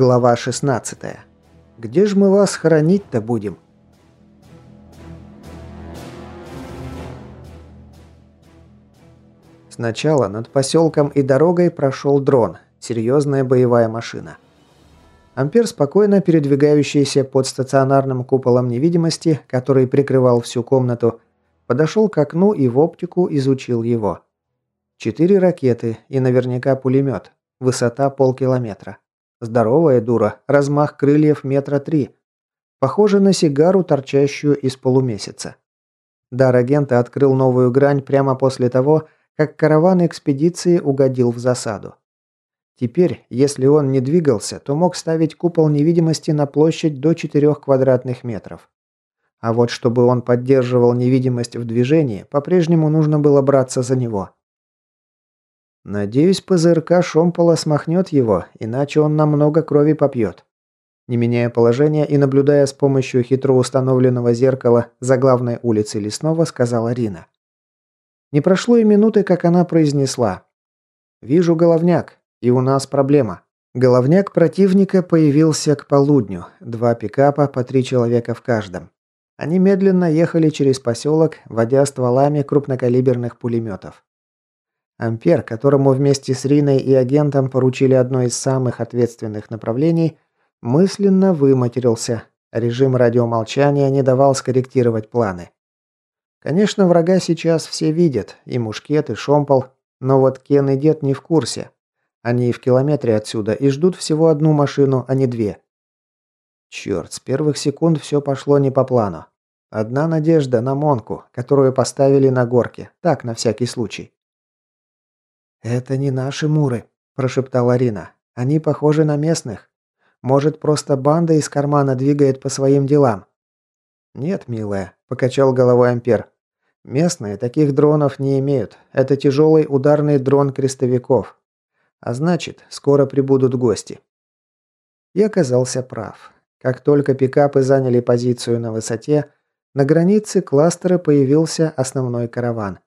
Глава 16. Где ж мы вас хоронить-то будем? Сначала над поселком и дорогой прошел дрон, серьезная боевая машина. Ампер, спокойно передвигающийся под стационарным куполом невидимости, который прикрывал всю комнату, подошел к окну и в оптику изучил его. Четыре ракеты и наверняка пулемет. Высота полкилометра. Здоровая дура, размах крыльев метра три. Похоже на сигару, торчащую из полумесяца. Дар агента открыл новую грань прямо после того, как караван экспедиции угодил в засаду. Теперь, если он не двигался, то мог ставить купол невидимости на площадь до 4 квадратных метров. А вот чтобы он поддерживал невидимость в движении, по-прежнему нужно было браться за него. Надеюсь, ПЗРК Шомпола смахнет его, иначе он намного крови попьет. Не меняя положения и наблюдая с помощью хитро установленного зеркала за главной улицей Лесного, сказала Рина. Не прошло и минуты, как она произнесла. «Вижу головняк, и у нас проблема». Головняк противника появился к полудню. Два пикапа по три человека в каждом. Они медленно ехали через поселок, водя стволами крупнокалиберных пулеметов. Ампер, которому вместе с Риной и агентом поручили одно из самых ответственных направлений, мысленно выматерился. Режим радиомолчания не давал скорректировать планы. Конечно, врага сейчас все видят, и мушкет, и шомпол, но вот Кен и дед не в курсе. Они в километре отсюда и ждут всего одну машину, а не две. Черт, с первых секунд все пошло не по плану. Одна надежда на Монку, которую поставили на горке, так, на всякий случай. «Это не наши муры», – прошептала Рина. «Они похожи на местных. Может, просто банда из кармана двигает по своим делам?» «Нет, милая», – покачал головой Ампер. «Местные таких дронов не имеют. Это тяжелый ударный дрон крестовиков. А значит, скоро прибудут гости». И оказался прав. Как только пикапы заняли позицию на высоте, на границе кластера появился основной караван.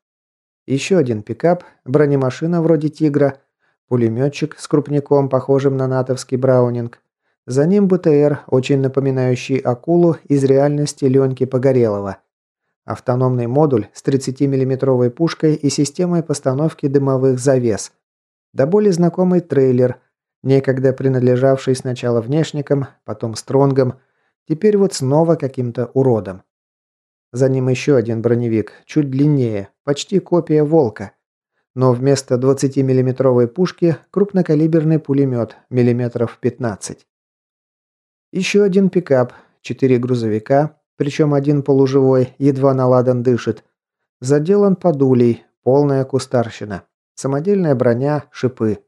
Еще один пикап, бронемашина вроде «Тигра», пулеметчик с крупняком, похожим на натовский браунинг. За ним БТР, очень напоминающий акулу из реальности Леньки Погорелова. Автономный модуль с 30-миллиметровой пушкой и системой постановки дымовых завес. Да более знакомый трейлер, некогда принадлежавший сначала внешникам, потом стронгам, теперь вот снова каким-то уродом. За ним еще один броневик, чуть длиннее, почти копия «Волка». Но вместо 20-миллиметровой пушки крупнокалиберный пулемет, миллиметров 15. Еще один пикап, четыре грузовика, причем один полуживой, едва наладан дышит. Заделан подулей, полная кустарщина. Самодельная броня, шипы.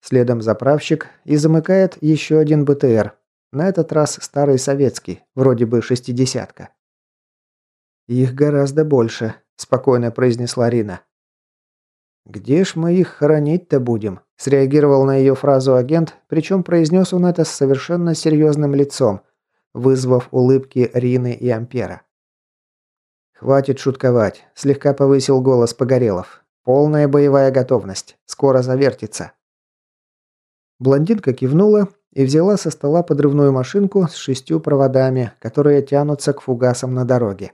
Следом заправщик и замыкает еще один БТР. На этот раз старый советский, вроде бы шестидесятка. «Их гораздо больше», – спокойно произнесла Рина. «Где ж мы их хоронить-то будем?» – среагировал на ее фразу агент, причем произнес он это с совершенно серьезным лицом, вызвав улыбки Рины и Ампера. «Хватит шутковать», – слегка повысил голос Погорелов. «Полная боевая готовность. Скоро завертится». Блондинка кивнула и взяла со стола подрывную машинку с шестью проводами, которые тянутся к фугасам на дороге.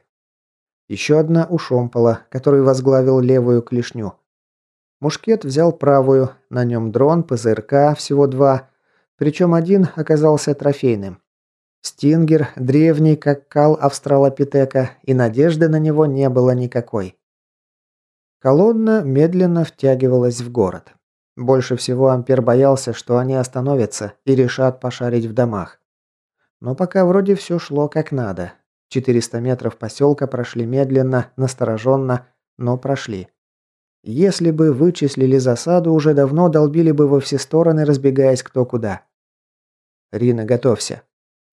Еще одна у Шомпола, который возглавил левую клешню. Мушкет взял правую, на нем дрон, ПЗРК, всего два. Причем один оказался трофейным. Стингер, древний, как кал австралопитека, и надежды на него не было никакой. Колонна медленно втягивалась в город. Больше всего Ампер боялся, что они остановятся и решат пошарить в домах. Но пока вроде все шло как надо. 400 метров поселка прошли медленно, настороженно, но прошли. Если бы вычислили засаду, уже давно долбили бы во все стороны, разбегаясь кто куда. «Рина, готовься».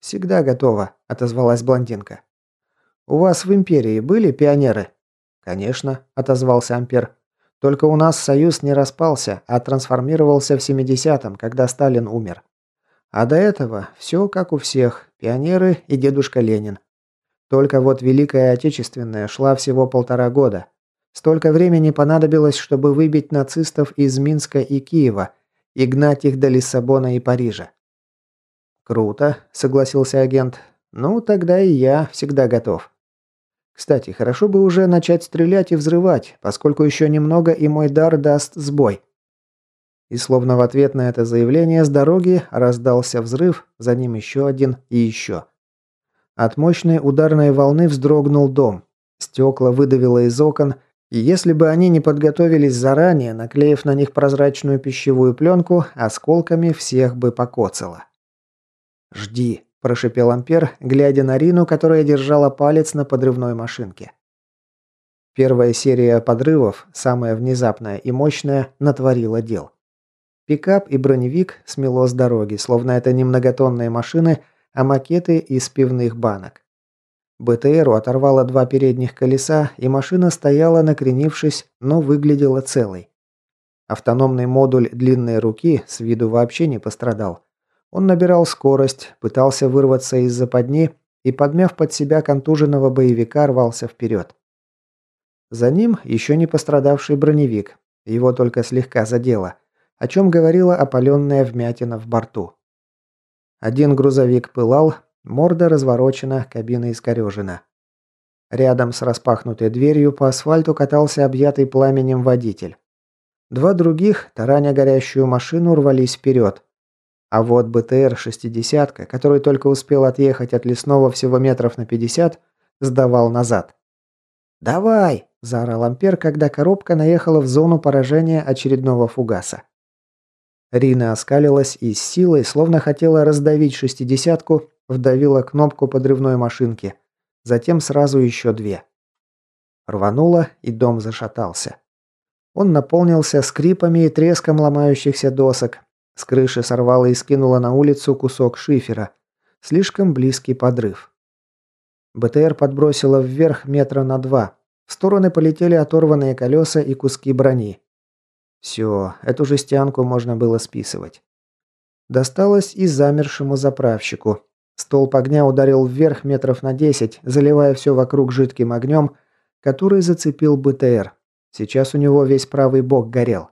«Всегда готова», – отозвалась блондинка. «У вас в Империи были пионеры?» «Конечно», – отозвался Ампер. «Только у нас Союз не распался, а трансформировался в 70-м, когда Сталин умер. А до этого все как у всех, пионеры и дедушка Ленин. Только вот Великая Отечественная шла всего полтора года. Столько времени понадобилось, чтобы выбить нацистов из Минска и Киева и гнать их до Лиссабона и Парижа. «Круто», – согласился агент. «Ну, тогда и я всегда готов». Кстати, хорошо бы уже начать стрелять и взрывать, поскольку еще немного и мой дар даст сбой. И словно в ответ на это заявление с дороги раздался взрыв, за ним еще один и еще. От мощной ударной волны вздрогнул дом. Стекла выдавило из окон, и если бы они не подготовились заранее, наклеив на них прозрачную пищевую пленку, осколками всех бы покоцало. «Жди», – прошипел Ампер, глядя на Рину, которая держала палец на подрывной машинке. Первая серия подрывов, самая внезапная и мощная, натворила дел. Пикап и броневик смело с дороги, словно это не многотонные машины, а макеты из пивных банок. БТРу оторвало два передних колеса, и машина стояла, накренившись, но выглядела целой. Автономный модуль длинной руки с виду вообще не пострадал. Он набирал скорость, пытался вырваться из западни и, подмяв под себя контуженного боевика, рвался вперед. За ним еще не пострадавший броневик. Его только слегка задело, о чем говорила опаленная вмятина в борту. Один грузовик пылал, морда разворочена, кабина искорежена. Рядом с распахнутой дверью по асфальту катался объятый пламенем водитель. Два других, тараня горящую машину, рвались вперед. А вот БТР-60, который только успел отъехать от лесного всего метров на 50, сдавал назад. «Давай!» – заорал Ампер, когда коробка наехала в зону поражения очередного фугаса. Рина оскалилась и с силой, словно хотела раздавить шестидесятку, вдавила кнопку подрывной машинки. Затем сразу еще две. Рвануло, и дом зашатался. Он наполнился скрипами и треском ломающихся досок, с крыши сорвало и скинуло на улицу кусок шифера. Слишком близкий подрыв. БТР подбросило вверх метра на два. В стороны полетели оторванные колеса и куски брони. Все, эту жестянку можно было списывать. Досталось и замершему заправщику. Столб огня ударил вверх метров на 10, заливая все вокруг жидким огнем, который зацепил БТР. Сейчас у него весь правый бок горел.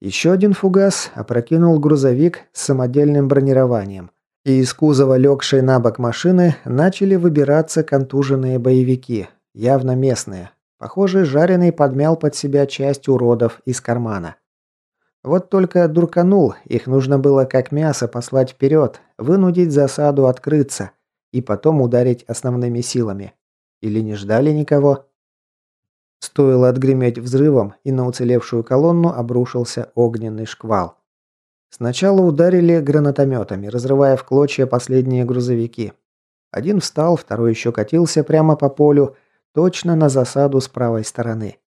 Еще один фугас опрокинул грузовик с самодельным бронированием. И из кузова, легшей на бок машины, начали выбираться контуженные боевики, явно местные. Похоже, жареный подмял под себя часть уродов из кармана. Вот только дурканул, их нужно было как мясо послать вперед, вынудить засаду открыться и потом ударить основными силами. Или не ждали никого? Стоило отгреметь взрывом, и на уцелевшую колонну обрушился огненный шквал. Сначала ударили гранатометами, разрывая в клочья последние грузовики. Один встал, второй еще катился прямо по полю, точно на засаду с правой стороны.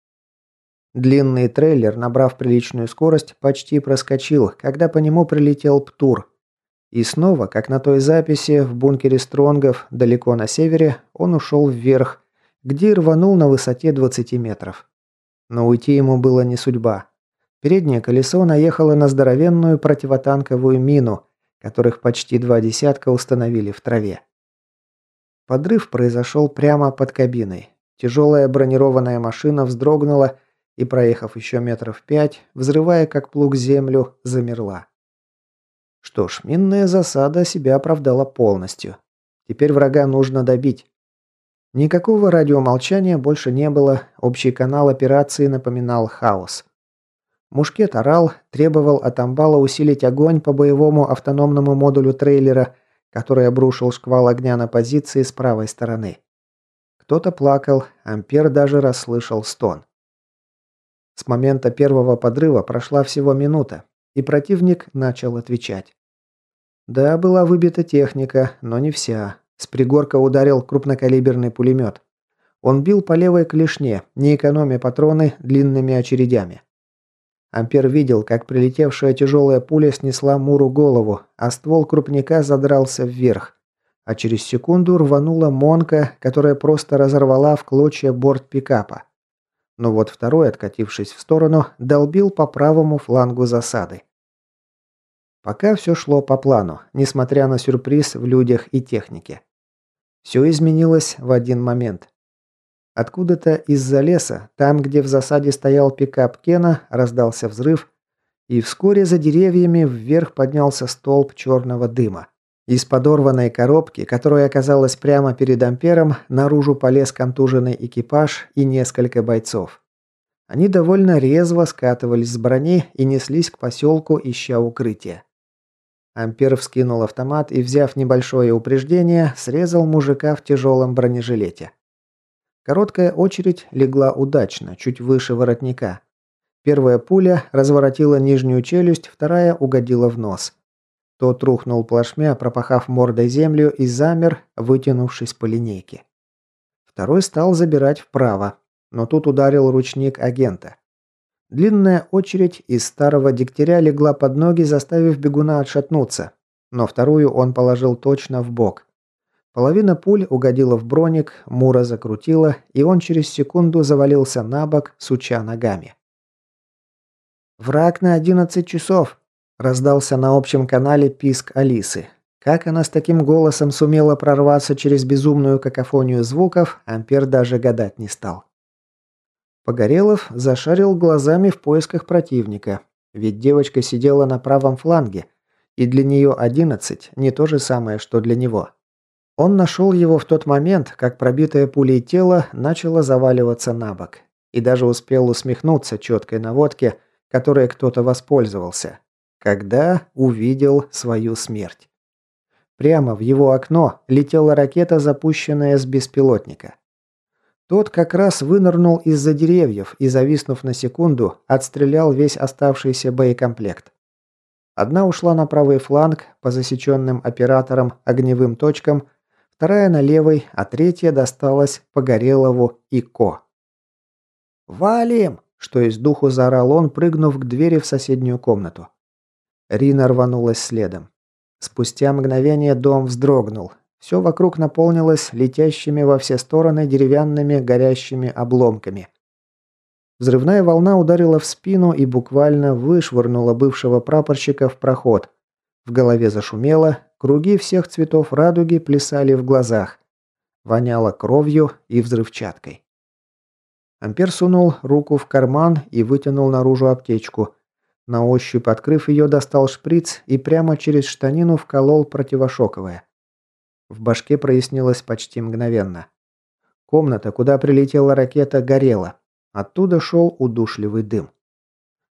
Длинный трейлер, набрав приличную скорость, почти проскочил, когда по нему прилетел Птур. И снова, как на той записи, в бункере Стронгов, далеко на севере, он ушел вверх, где рванул на высоте 20 метров. Но уйти ему было не судьба. Переднее колесо наехало на здоровенную противотанковую мину, которых почти два десятка установили в траве. Подрыв произошел прямо под кабиной. Тяжелая бронированная машина вздрогнула и, проехав еще метров пять, взрывая как плуг землю, замерла. Что ж, минная засада себя оправдала полностью. Теперь врага нужно добить. Никакого радиомолчания больше не было, общий канал операции напоминал хаос. Мушкет орал, требовал от амбала усилить огонь по боевому автономному модулю трейлера, который обрушил шквал огня на позиции с правой стороны. Кто-то плакал, Ампер даже расслышал стон. С момента первого подрыва прошла всего минута, и противник начал отвечать. Да, была выбита техника, но не вся. С пригорка ударил крупнокалиберный пулемет. Он бил по левой клешне, не экономя патроны длинными очередями. Ампер видел, как прилетевшая тяжелая пуля снесла Муру голову, а ствол крупника задрался вверх. А через секунду рванула Монка, которая просто разорвала в клочья борт пикапа. Но вот второй, откатившись в сторону, долбил по правому флангу засады. Пока все шло по плану, несмотря на сюрприз в людях и технике. Все изменилось в один момент. Откуда-то из-за леса, там, где в засаде стоял пикап Кена, раздался взрыв, и вскоре за деревьями вверх поднялся столб черного дыма. Из подорванной коробки, которая оказалась прямо перед Ампером, наружу полез контуженный экипаж и несколько бойцов. Они довольно резво скатывались с брони и неслись к поселку, ища укрытия. Ампер вскинул автомат и, взяв небольшое упреждение, срезал мужика в тяжелом бронежилете. Короткая очередь легла удачно, чуть выше воротника. Первая пуля разворотила нижнюю челюсть, вторая угодила в нос. Тот рухнул плашмя, пропахав мордой землю и замер, вытянувшись по линейке. Второй стал забирать вправо, но тут ударил ручник агента. Длинная очередь из старого дегтяря легла под ноги, заставив бегуна отшатнуться, но вторую он положил точно в бок. Половина пуль угодила в броник, Мура закрутила, и он через секунду завалился на бок, суча ногами. «Враг на одиннадцать часов!» Раздался на общем канале писк Алисы. Как она с таким голосом сумела прорваться через безумную какофонию звуков, Ампер даже гадать не стал. Погорелов зашарил глазами в поисках противника, ведь девочка сидела на правом фланге, и для нее 11 не то же самое, что для него. Он нашел его в тот момент, как пробитое пулей тело начало заваливаться на бок, и даже успел усмехнуться четкой наводке, которой кто-то воспользовался когда увидел свою смерть. Прямо в его окно летела ракета, запущенная с беспилотника. Тот как раз вынырнул из-за деревьев и, зависнув на секунду, отстрелял весь оставшийся боекомплект. Одна ушла на правый фланг по засеченным операторам огневым точкам, вторая на левый, а третья досталась Погорелову и Ко. «Валим!» – что из духу заорал он, прыгнув к двери в соседнюю комнату. Рина рванулась следом. Спустя мгновение дом вздрогнул. Все вокруг наполнилось летящими во все стороны деревянными горящими обломками. Взрывная волна ударила в спину и буквально вышвырнула бывшего прапорщика в проход. В голове зашумело, круги всех цветов радуги плясали в глазах. Воняло кровью и взрывчаткой. Ампер сунул руку в карман и вытянул наружу аптечку – на ощупь, открыв ее, достал шприц и прямо через штанину вколол противошоковое. В башке прояснилось почти мгновенно. Комната, куда прилетела ракета, горела. Оттуда шел удушливый дым.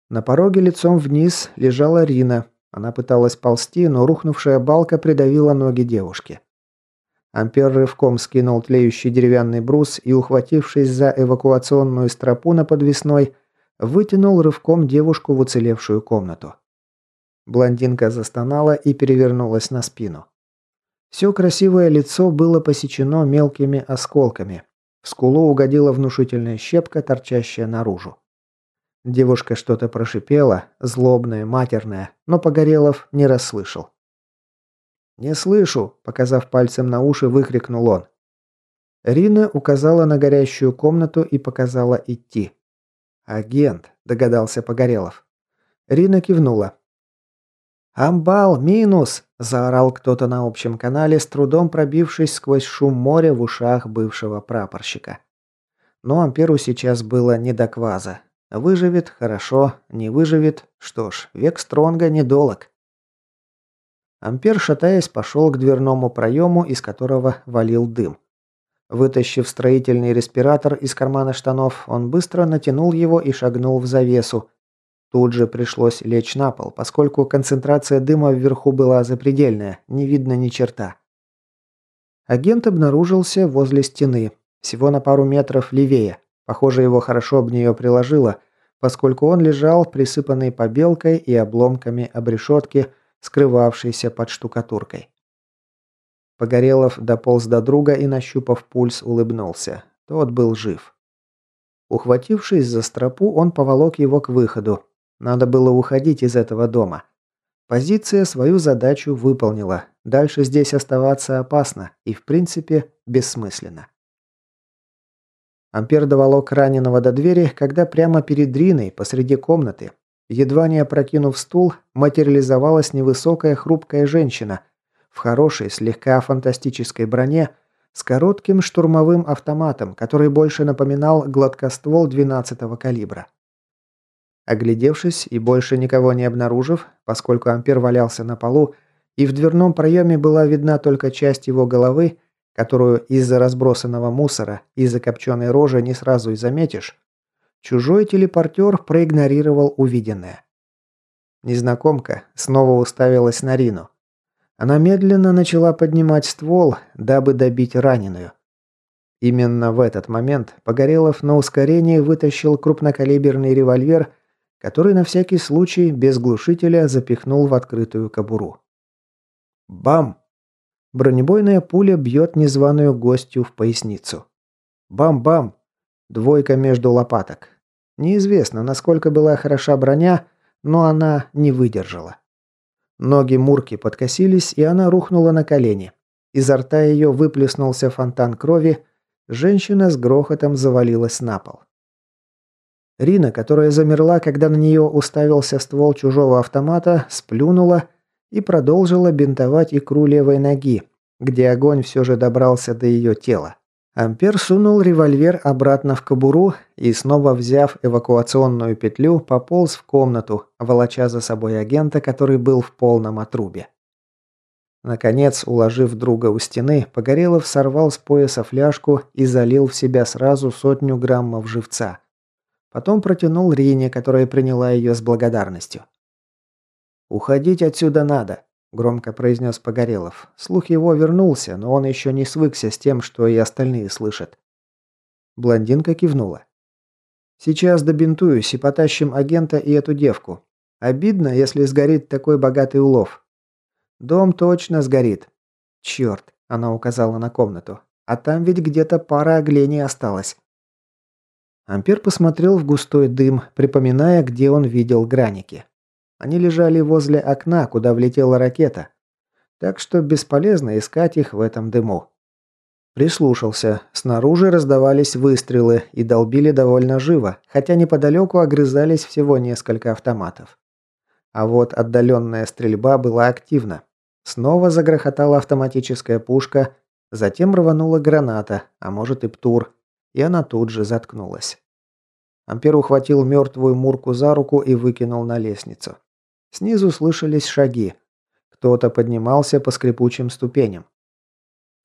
На пороге лицом вниз лежала Рина. Она пыталась ползти, но рухнувшая балка придавила ноги девушки. Ампер рывком скинул тлеющий деревянный брус и, ухватившись за эвакуационную стропу на подвесной, вытянул рывком девушку в уцелевшую комнату. Блондинка застонала и перевернулась на спину. Все красивое лицо было посечено мелкими осколками. В скулу угодила внушительная щепка, торчащая наружу. Девушка что-то прошипела, злобное, матерное, но Погорелов не расслышал. «Не слышу», – показав пальцем на уши, выкрикнул он. Рина указала на горящую комнату и показала идти. «Агент», – догадался Погорелов. Рина кивнула. «Амбал, минус!» – заорал кто-то на общем канале, с трудом пробившись сквозь шум моря в ушах бывшего прапорщика. Но Амперу сейчас было не до кваза. Выживет – хорошо, не выживет – что ж, век Стронга недолог. Ампер, шатаясь, пошел к дверному проему, из которого валил дым. Вытащив строительный респиратор из кармана штанов, он быстро натянул его и шагнул в завесу. Тут же пришлось лечь на пол, поскольку концентрация дыма вверху была запредельная, не видно ни черта. Агент обнаружился возле стены, всего на пару метров левее. Похоже, его хорошо об нее приложило, поскольку он лежал, присыпанный побелкой и обломками обрешетки, скрывавшейся под штукатуркой. Погорелов дополз до друга и, нащупав пульс, улыбнулся. Тот был жив. Ухватившись за стропу, он поволок его к выходу. Надо было уходить из этого дома. Позиция свою задачу выполнила. Дальше здесь оставаться опасно и, в принципе, бессмысленно. Ампер доволок раненого до двери, когда прямо перед Риной, посреди комнаты, едва не опрокинув стул, материализовалась невысокая хрупкая женщина – в хорошей, слегка фантастической броне, с коротким штурмовым автоматом, который больше напоминал гладкоствол 12-го калибра. Оглядевшись и больше никого не обнаружив, поскольку Ампер валялся на полу, и в дверном проеме была видна только часть его головы, которую из-за разбросанного мусора и закопченной рожи не сразу и заметишь, чужой телепортер проигнорировал увиденное. Незнакомка снова уставилась на Рину. Она медленно начала поднимать ствол, дабы добить раненую. Именно в этот момент Погорелов на ускорении вытащил крупнокалиберный револьвер, который на всякий случай без глушителя запихнул в открытую кобуру. Бам! Бронебойная пуля бьет незваную гостью в поясницу. Бам-бам! Двойка между лопаток. Неизвестно, насколько была хороша броня, но она не выдержала. Ноги Мурки подкосились, и она рухнула на колени. Изо рта ее выплеснулся фонтан крови, женщина с грохотом завалилась на пол. Рина, которая замерла, когда на нее уставился ствол чужого автомата, сплюнула и продолжила бинтовать икру левой ноги, где огонь все же добрался до ее тела. Ампер сунул револьвер обратно в кобуру и, снова взяв эвакуационную петлю, пополз в комнату, волоча за собой агента, который был в полном отрубе. Наконец, уложив друга у стены, Погорелов сорвал с пояса фляжку и залил в себя сразу сотню граммов живца. Потом протянул Рине, которая приняла ее с благодарностью. «Уходить отсюда надо», Громко произнес Погорелов. Слух его вернулся, но он еще не свыкся с тем, что и остальные слышат. Блондинка кивнула. «Сейчас добинтуюсь и потащим агента и эту девку. Обидно, если сгорит такой богатый улов. Дом точно сгорит. Черт, она указала на комнату. А там ведь где-то пара оглений осталось. Ампер посмотрел в густой дым, припоминая, где он видел граники. Они лежали возле окна, куда влетела ракета. Так что бесполезно искать их в этом дыму. Прислушался. Снаружи раздавались выстрелы и долбили довольно живо, хотя неподалеку огрызались всего несколько автоматов. А вот отдаленная стрельба была активна. Снова загрохотала автоматическая пушка, затем рванула граната, а может и птур, и она тут же заткнулась. Ампер ухватил мертвую Мурку за руку и выкинул на лестницу. Снизу слышались шаги. Кто-то поднимался по скрипучим ступеням.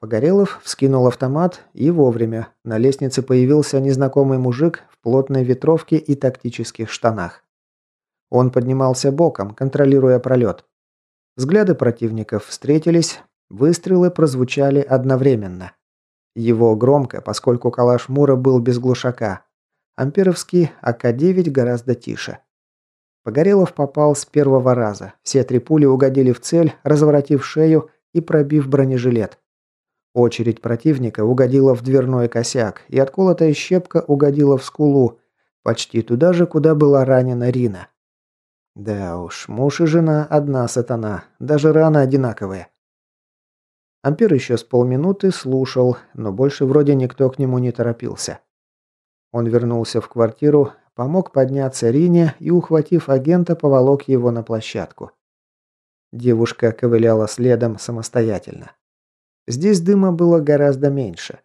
Погорелов вскинул автомат и вовремя. На лестнице появился незнакомый мужик в плотной ветровке и тактических штанах. Он поднимался боком, контролируя пролет. Взгляды противников встретились, выстрелы прозвучали одновременно. Его громко, поскольку калаш Мура был без глушака. Амперовский АК-9 гораздо тише. Погорелов попал с первого раза. Все три пули угодили в цель, разворотив шею и пробив бронежилет. Очередь противника угодила в дверной косяк, и отколотая щепка угодила в скулу, почти туда же, куда была ранена Рина. Да уж, муж и жена одна сатана, даже раны одинаковые. Ампер еще с полминуты слушал, но больше вроде никто к нему не торопился. Он вернулся в квартиру, Помог подняться Рине и, ухватив агента, поволок его на площадку. Девушка ковыляла следом самостоятельно. Здесь дыма было гораздо меньше.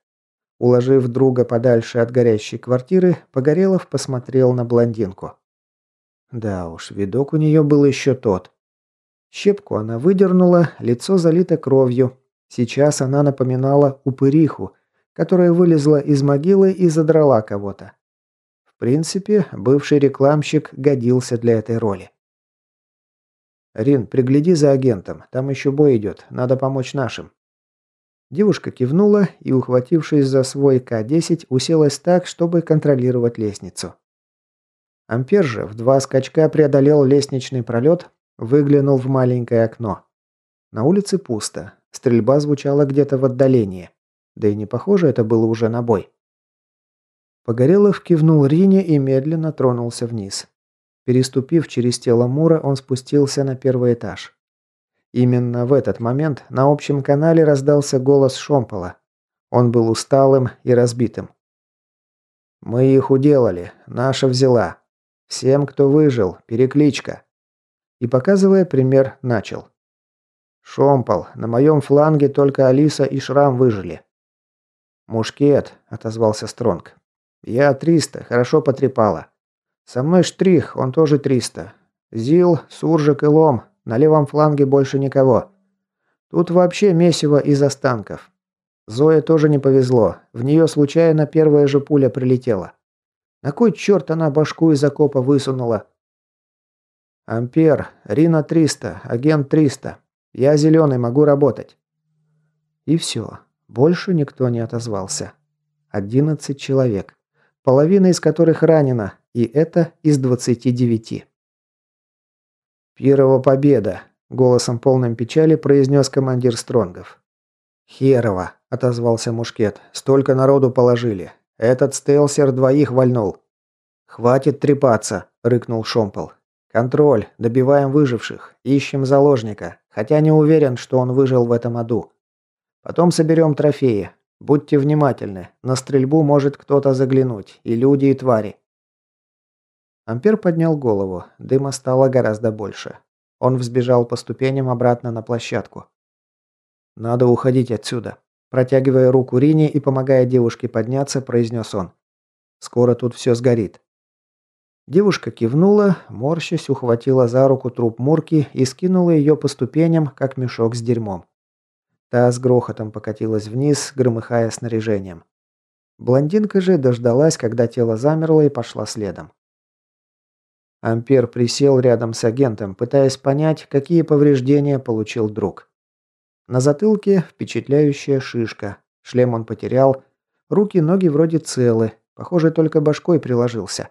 Уложив друга подальше от горящей квартиры, Погорелов посмотрел на блондинку. Да уж, видок у нее был еще тот. Щепку она выдернула, лицо залито кровью. Сейчас она напоминала упыриху, которая вылезла из могилы и задрала кого-то принципе, бывший рекламщик годился для этой роли. «Рин, пригляди за агентом. Там еще бой идет. Надо помочь нашим». Девушка кивнула и, ухватившись за свой К-10, уселась так, чтобы контролировать лестницу. Ампер же в два скачка преодолел лестничный пролет, выглянул в маленькое окно. На улице пусто. Стрельба звучала где-то в отдалении. Да и не похоже это было уже на бой. Погорелов кивнул Рине и медленно тронулся вниз. Переступив через тело Мура, он спустился на первый этаж. Именно в этот момент на общем канале раздался голос Шомпола. Он был усталым и разбитым. «Мы их уделали. Наша взяла. Всем, кто выжил, перекличка». И, показывая пример, начал. «Шомпол, на моем фланге только Алиса и Шрам выжили». «Мушкет», — отозвался Стронг. «Я 300, хорошо потрепала. Со мной штрих, он тоже 300. Зил, Суржик и Лом, на левом фланге больше никого. Тут вообще месиво из останков. Зое тоже не повезло. В нее случайно первая же пуля прилетела. На кой черт она башку из окопа высунула? «Ампер, Рина 300, агент 300. Я зеленый, могу работать». И все. Больше никто не отозвался. Одиннадцать человек. Половина из которых ранена, и это из двадцати девяти. «Пирова победа!» – голосом полным печали произнес командир Стронгов. «Херово!» – отозвался Мушкет. «Столько народу положили. Этот стелсер двоих вальнул». «Хватит трепаться!» – рыкнул Шомпол. «Контроль. Добиваем выживших. Ищем заложника. Хотя не уверен, что он выжил в этом аду. Потом соберем трофеи. Будьте внимательны. На стрельбу может кто-то заглянуть. И люди, и твари». Ампер поднял голову. Дыма стало гораздо больше. Он взбежал по ступеням обратно на площадку. «Надо уходить отсюда», – протягивая руку Рине и помогая девушке подняться, произнес он. «Скоро тут все сгорит». Девушка кивнула, морщась, ухватила за руку труп Мурки и скинула ее по ступеням, как мешок с дерьмом. Та с грохотом покатилась вниз, громыхая снаряжением. Блондинка же дождалась, когда тело замерло и пошла следом. Ампер присел рядом с агентом, пытаясь понять, какие повреждения получил друг. На затылке впечатляющая шишка. Шлем он потерял. Руки, ноги вроде целы. Похоже, только башкой приложился.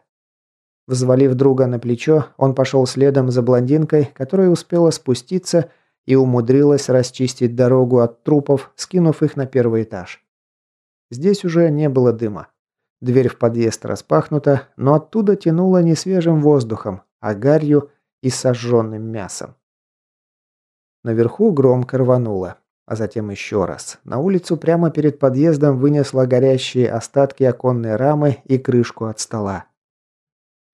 Взвалив друга на плечо, он пошел следом за блондинкой, которая успела спуститься и умудрилась расчистить дорогу от трупов, скинув их на первый этаж. Здесь уже не было дыма. Дверь в подъезд распахнута, но оттуда тянуло не свежим воздухом, а гарью и сожженным мясом. Наверху громко рвануло, а затем еще раз. На улицу прямо перед подъездом вынесло горящие остатки оконной рамы и крышку от стола.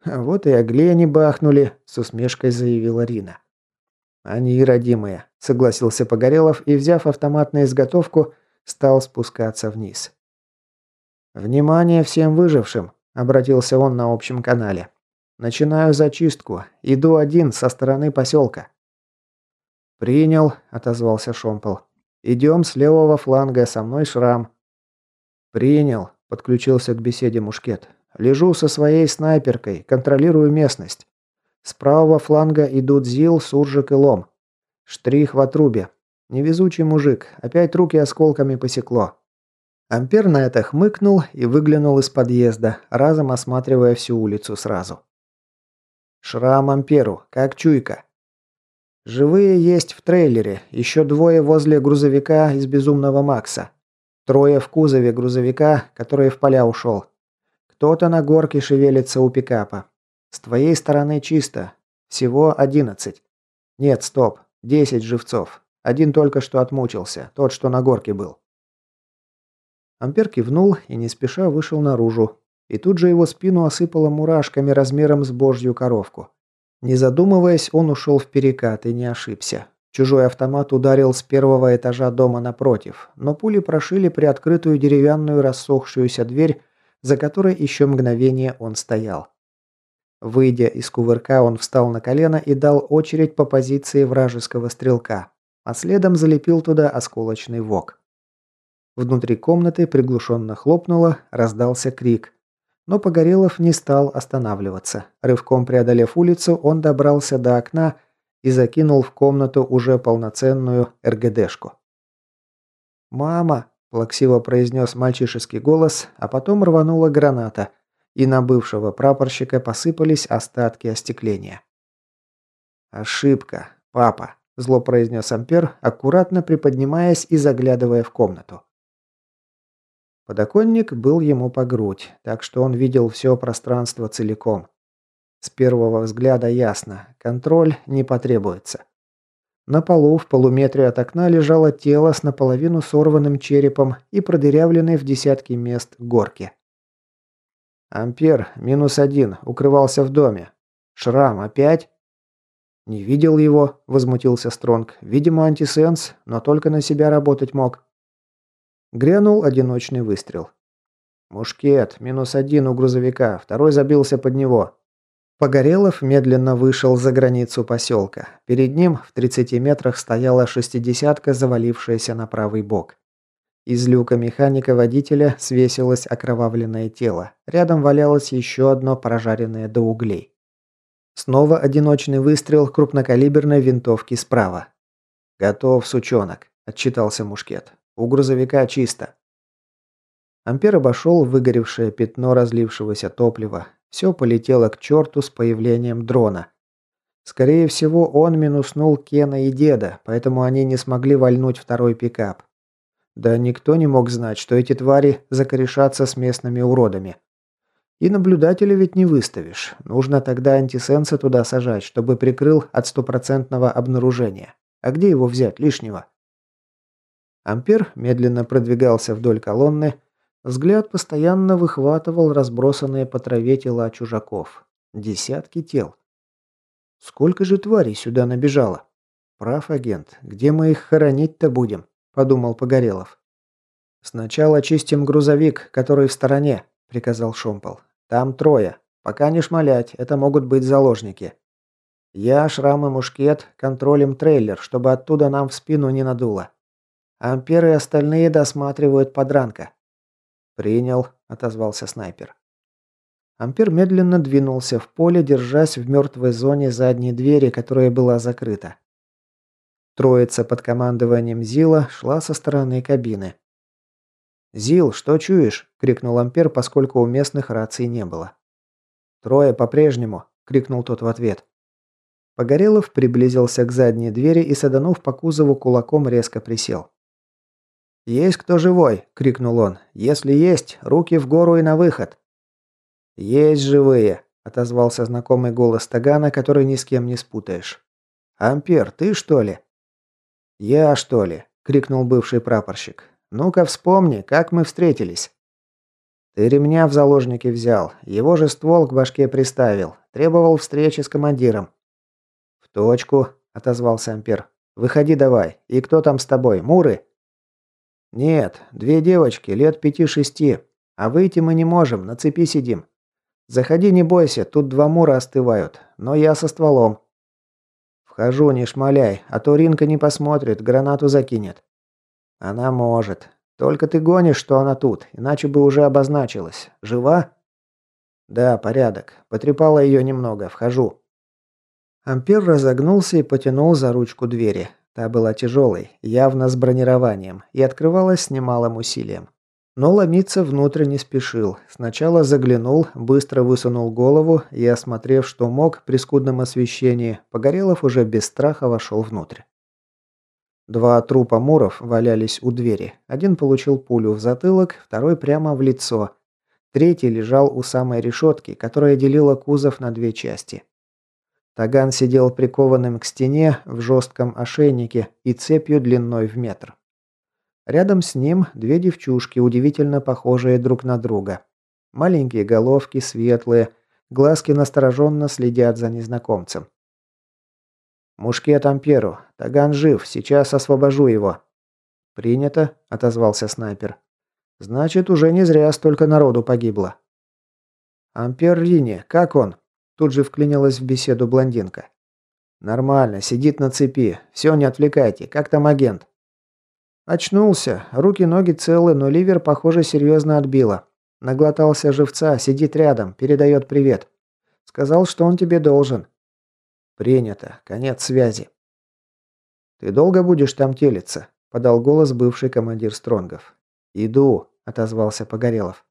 «Вот и оглени бахнули», – с усмешкой заявила Рина. «Они родимые», – согласился Погорелов и, взяв автомат на изготовку, стал спускаться вниз. «Внимание всем выжившим!» – обратился он на общем канале. «Начинаю зачистку. Иду один со стороны поселка». «Принял», – отозвался Шомпол. «Идем с левого фланга, со мной шрам». «Принял», – подключился к беседе Мушкет. «Лежу со своей снайперкой, контролирую местность. С правого фланга идут Зил, Суржик и Лом. Штрих в отрубе. Невезучий мужик, опять руки осколками посекло». Ампер на это хмыкнул и выглянул из подъезда, разом осматривая всю улицу сразу. «Шрам Амперу, как чуйка?» Живые есть в трейлере, еще двое возле грузовика из Безумного Макса. Трое в кузове грузовика, который в поля ушел. Кто-то на горке шевелится у пикапа. С твоей стороны чисто. Всего одиннадцать. Нет, стоп. Десять живцов. Один только что отмучился, тот, что на горке был. Ампер кивнул и не спеша вышел наружу. И тут же его спину осыпало мурашками размером с божью коровку. Не задумываясь, он ушел в перекат и не ошибся. Чужой автомат ударил с первого этажа дома напротив, но пули прошили приоткрытую деревянную рассохшуюся дверь, за которой еще мгновение он стоял. Выйдя из кувырка, он встал на колено и дал очередь по позиции вражеского стрелка, а следом залепил туда осколочный вок. Внутри комнаты приглушенно хлопнуло, раздался крик. Но Погорелов не стал останавливаться. Рывком преодолев улицу, он добрался до окна и закинул в комнату уже полноценную РГДшку. «Мама!» – плаксиво произнес мальчишеский голос, а потом рванула граната, и на бывшего прапорщика посыпались остатки остекления. «Ошибка, папа!» – зло произнес Ампер, аккуратно приподнимаясь и заглядывая в комнату. Подоконник был ему по грудь, так что он видел все пространство целиком. С первого взгляда ясно, контроль не потребуется. На полу в полуметре от окна лежало тело с наполовину сорванным черепом и продырявленной в десятки мест горки. «Ампер, минус один, укрывался в доме. Шрам опять?» «Не видел его», – возмутился Стронг. «Видимо, антисенс, но только на себя работать мог». Грянул одиночный выстрел. «Мушкет, минус один у грузовика, второй забился под него». Погорелов медленно вышел за границу поселка. Перед ним в 30 метрах стояла шестидесятка, завалившаяся на правый бок. Из люка механика-водителя свесилось окровавленное тело. Рядом валялось еще одно прожаренное до углей. Снова одиночный выстрел крупнокалиберной винтовки справа. «Готов, сучонок», – отчитался Мушкет. «У грузовика чисто». Ампер обошел выгоревшее пятно разлившегося топлива, все полетело к черту с появлением дрона. Скорее всего, он минуснул Кена и деда, поэтому они не смогли вальнуть второй пикап. Да никто не мог знать, что эти твари закорешатся с местными уродами. И наблюдателя ведь не выставишь. Нужно тогда антисенса туда сажать, чтобы прикрыл от стопроцентного обнаружения. А где его взять лишнего? Ампер медленно продвигался вдоль колонны, Взгляд постоянно выхватывал разбросанные по траве тела чужаков. Десятки тел. Сколько же тварей сюда набежало? Прав, агент. Где мы их хоронить-то будем? Подумал Погорелов. Сначала чистим грузовик, который в стороне, приказал Шомпол. Там трое. Пока не шмалять, это могут быть заложники. Я, Шрам и Мушкет контролем трейлер, чтобы оттуда нам в спину не надуло. Амперы и остальные досматривают подранка. «Принял», – отозвался снайпер. Ампер медленно двинулся в поле, держась в мертвой зоне задней двери, которая была закрыта. Троица под командованием Зила шла со стороны кабины. «Зил, что чуешь?» – крикнул Ампер, поскольку у местных раций не было. «Трое по-прежнему», – крикнул тот в ответ. Погорелов приблизился к задней двери и, саданув по кузову кулаком, резко присел. «Есть кто живой?» – крикнул он. «Если есть, руки в гору и на выход». «Есть живые», – отозвался знакомый голос Тагана, который ни с кем не спутаешь. «Ампер, ты что ли?» «Я что ли?» – крикнул бывший прапорщик. «Ну-ка вспомни, как мы встретились». «Ты ремня в заложники взял, его же ствол к башке приставил, требовал встречи с командиром». «В точку», – отозвался Ампер. «Выходи давай. И кто там с тобой? Муры?» «Нет, две девочки, лет пяти-шести. А выйти мы не можем, на цепи сидим. Заходи, не бойся, тут два мура остывают, но я со стволом». «Вхожу, не шмаляй, а то Ринка не посмотрит, гранату закинет». «Она может. Только ты гонишь, что она тут, иначе бы уже обозначилась. Жива?» «Да, порядок. Потрепала ее немного. Вхожу». Ампер разогнулся и потянул за ручку двери. Та была тяжелой, явно с бронированием, и открывалась с немалым усилием. Но ломиться внутрь не спешил. Сначала заглянул, быстро высунул голову и, осмотрев, что мог при скудном освещении, Погорелов уже без страха вошел внутрь. Два трупа муров валялись у двери. Один получил пулю в затылок, второй прямо в лицо. Третий лежал у самой решетки, которая делила кузов на две части. Таган сидел прикованным к стене в жестком ошейнике и цепью длиной в метр. Рядом с ним две девчушки, удивительно похожие друг на друга. Маленькие головки, светлые, глазки настороженно следят за незнакомцем. «Мушкет Амперу. Таган жив. Сейчас освобожу его». «Принято», — отозвался снайпер. «Значит, уже не зря столько народу погибло». «Ампер Рини, как он?» Тут же вклинилась в беседу блондинка. «Нормально, сидит на цепи. Все, не отвлекайте. Как там агент?» Очнулся. Руки-ноги целы, но ливер, похоже, серьезно отбило. Наглотался живца, сидит рядом, передает привет. Сказал, что он тебе должен. Принято. Конец связи. Ты долго будешь там телиться? Подал голос бывший командир Стронгов. Иду, отозвался Погорелов.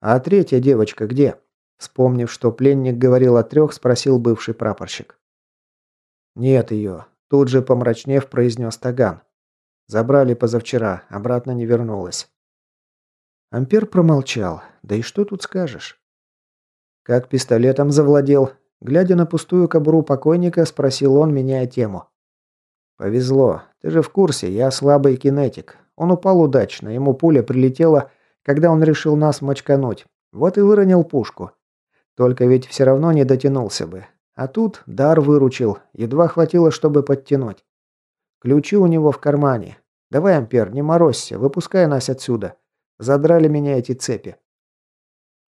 А третья девочка где? Вспомнив, что пленник говорил о трех, спросил бывший прапорщик. «Нет ее», – тут же помрачнев произнес Таган. «Забрали позавчера, обратно не вернулась». Ампер промолчал. Да и что тут скажешь? Как пистолетом завладел? Глядя на пустую кобуру покойника, спросил он, меняя тему. «Повезло. Ты же в курсе, я слабый кинетик. Он упал удачно, ему пуля прилетела, когда он решил нас мочкануть. Вот и выронил пушку. Только ведь все равно не дотянулся бы. А тут дар выручил, едва хватило, чтобы подтянуть. Ключи у него в кармане. Давай, Ампер, не морозься, выпускай нас отсюда. Задрали меня эти цепи.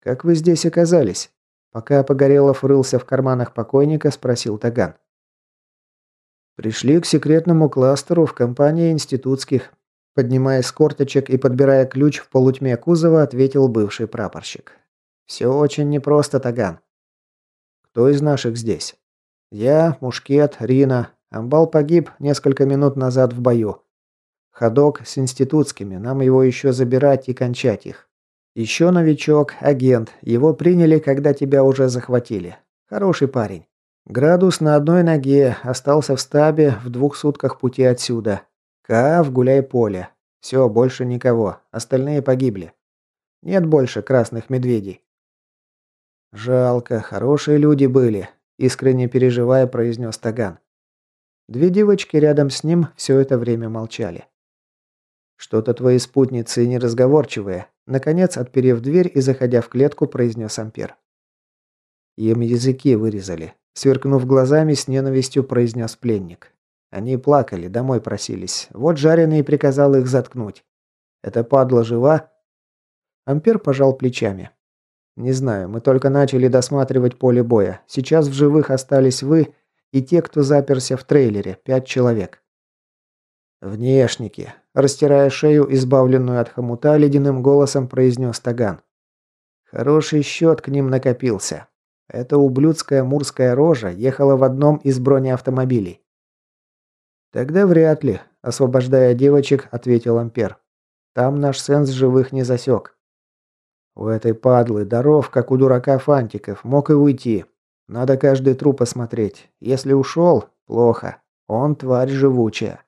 Как вы здесь оказались? Пока Погорелов рылся в карманах покойника, спросил Таган. Пришли к секретному кластеру в компании институтских. Поднимая с корточек и подбирая ключ в полутьме кузова, ответил бывший прапорщик. Все очень непросто, Таган. Кто из наших здесь? Я, Мушкет, Рина. Амбал погиб несколько минут назад в бою. Ходок с институтскими, нам его еще забирать и кончать их. Еще новичок, агент. Его приняли, когда тебя уже захватили. Хороший парень. Градус на одной ноге, остался в стабе в двух сутках пути отсюда. К в гуляй-поле. Все, больше никого. Остальные погибли. Нет больше красных медведей. Жалко, хорошие люди были, искренне переживая, произнес Таган. Две девочки рядом с ним все это время молчали. Что-то твои спутницы неразговорчивые, наконец, отперев дверь и заходя в клетку, произнес Ампер. Им языки вырезали, Сверкнув глазами, с ненавистью произнес пленник. Они плакали, домой просились. Вот жареный приказал их заткнуть. Это падла жива? Ампер пожал плечами. Не знаю, мы только начали досматривать поле боя. Сейчас в живых остались вы и те, кто заперся в трейлере, пять человек. Внешники, растирая шею, избавленную от хомута, ледяным голосом произнес Таган. Хороший счет к ним накопился. Эта ублюдская мурская рожа ехала в одном из бронеавтомобилей. «Тогда вряд ли», – освобождая девочек, ответил Ампер. «Там наш сенс живых не засек». «У этой падлы даров, как у дурака фантиков, мог и уйти. Надо каждый труп осмотреть. Если ушел – плохо. Он тварь живучая».